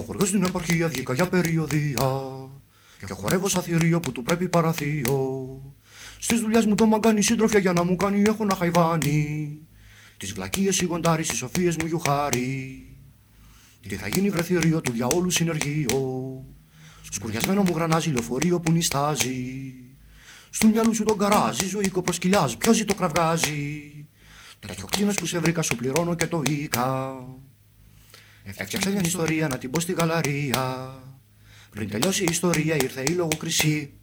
Στο χωριό στην επαρχία βγήκα για περιοδία Και χορεύω σαν θηρίο που του πρέπει παραθείο Στις δουλειές μου το μαγκάνι σύντροφια για να μου κάνει έχω να χαϊβάνει. Τις βλακίες γοντάρι, οι σοφίες μου γιουχάρι Τι θα γίνει βρεθύριο του διαόλου συνεργείο. Σκουριασμένο μου γρανάζει λεωφορείο που νιστάζει. Στου μυαλού σου τον καράζει, ζωικό προσκυλιάζει, ποιος το κραυγάζει. Ταχυοκτήνος που σε βρήκα σου πληρώνω και το οίκα Έφτιαξα μια ιστορία να την πω στη γαλαρία. Πριν τελειώσει η ιστορία ήρθε η λογοκρισή